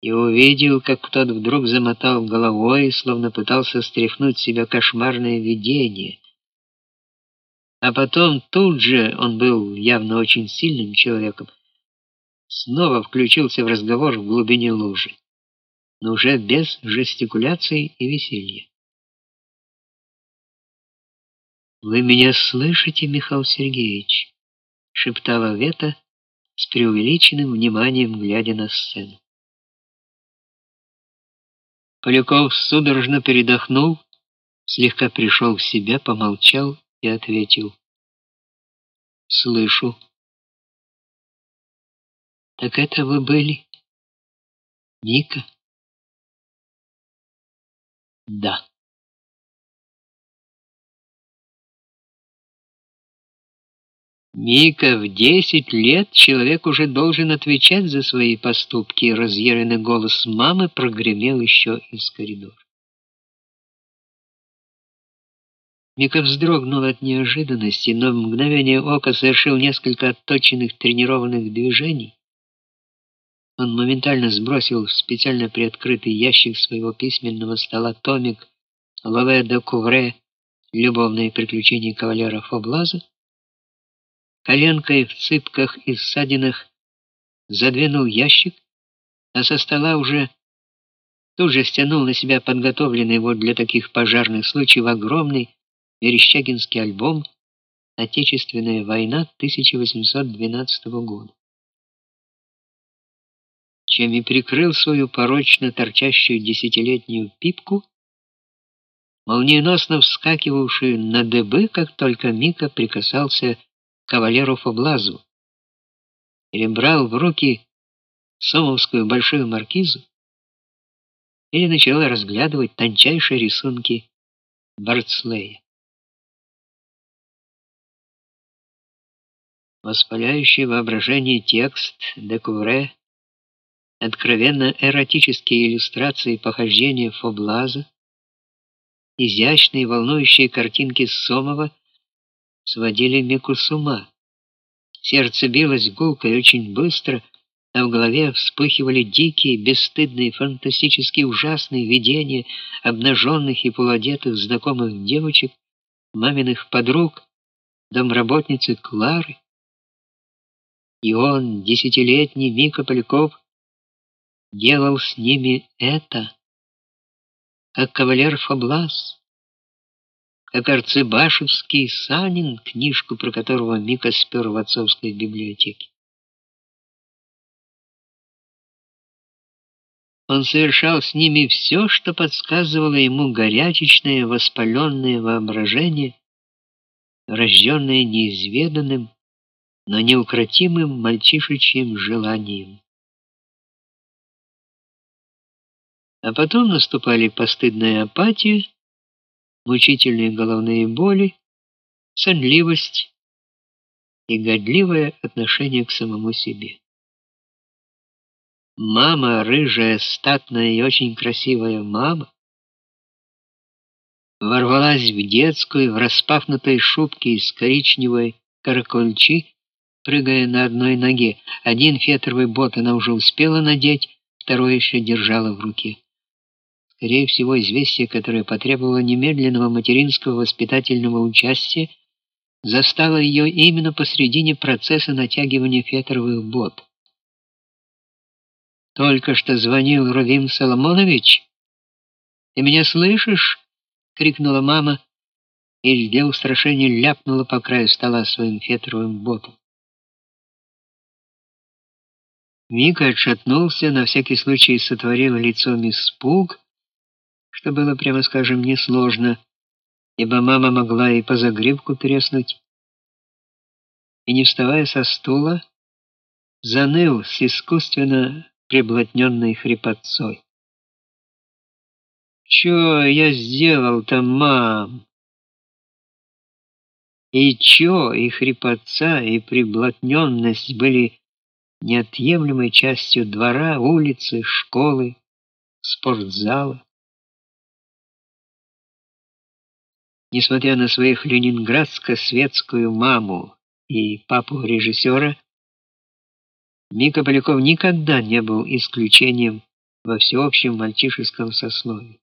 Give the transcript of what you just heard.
и увидел, как кто-то вдруг замотал головой, словно пытался стряхнуть с себя кошмарное видение. А потом тут же, он был явно очень сильным человеком, снова включился в разговор в глубине лужи, но уже без жестикуляций и веселья. Вы меня слышите, Михаил Сергеевич? шептала Вета с преувеличенным вниманием, глядя на сцену. Поляков судорожно передохнул, слегка пришел в себя, помолчал и ответил: "Слышу". Так это вы были? Ника? Да. Мика, в десять лет человек уже должен отвечать за свои поступки, разъяренный голос мамы прогремел еще из коридора. Мика вздрогнул от неожиданности, но в мгновение ока совершил несколько отточенных тренированных движений. Он моментально сбросил в специально приоткрытый ящик своего письменного стола томик Лаве де Кувре Любовные приключения кавалера Фоблаза коленкой в цыпках и ссадинах задвинул ящик, а со стола уже тут же стянул на себя подготовленный вот для таких пожарных случаев огромный Верещагинский альбом Отечественная война 1812 года. Чем и прикрыл свою порочно торчащую десятилетнюю пипку, молниеносно вскакивавшую на дыбы, как только Мика прикасался кавалеру Фоблазу или брал в руки Сомовскую большую маркизу, или начала разглядывать тончайшие рисунки Бартслея. Воспаляющий воображение текст де Кувре, откровенно эротические иллюстрации похождения Фоблаза, изящные волнующие картинки Сомова сводили Мику с ума. Сердце билось гулко и очень быстро, а в голове вспыхивали дикие, бесстыдные, фантастические, ужасные видения обнаженных и полуодетых знакомых девочек, маминых подруг, домработницы Клары. И он, десятилетний Мика Поляков, делал с ними это, как кавалер Фаблас как Арцебашевский Санин, книжку про которого Мика спер в отцовской библиотеке. Он совершал с ними все, что подсказывало ему горячечное, воспаленное воображение, рожденное неизведанным, но неукротимым мальчишечьим желанием. А потом наступали постыдная апатия, мучительные головные боли, сонливость и годливое отношение к самому себе. Мама, рыжая, статная и очень красивая мама, ворвалась в детскую в распахнутой шубке из коричневой каракульчи, прыгая на одной ноге. Один фетровый бот она уже успела надеть, второй еще держала в руке. Скорее всего, известие, которое потребовало немедленного материнского воспитательного участия, застало ее именно посредине процесса натягивания фетровых бот. Только что звонил Равим Соломонович. Ты меня слышишь? крикнула мама и для устрашения ляпнула по краю стола своим фетровым ботом. Мика отшатнулся, на всякий случай сотворил лицом испуг что было, прямо скажем, несложно, ибо мама могла и по загривку треснуть. И не вставая со стула, заныл с искусственно приблотненной хрипотцой. «Чё я сделал-то, мам?» И чё, и хрипотца, и приблотненность были неотъемлемой частью двора, улицы, школы, спортзала. Несмотря на своих ленинградско-светскую маму и папу режиссера, Мика Поляков никогда не был исключением во всеобщем мальчишеском сословии.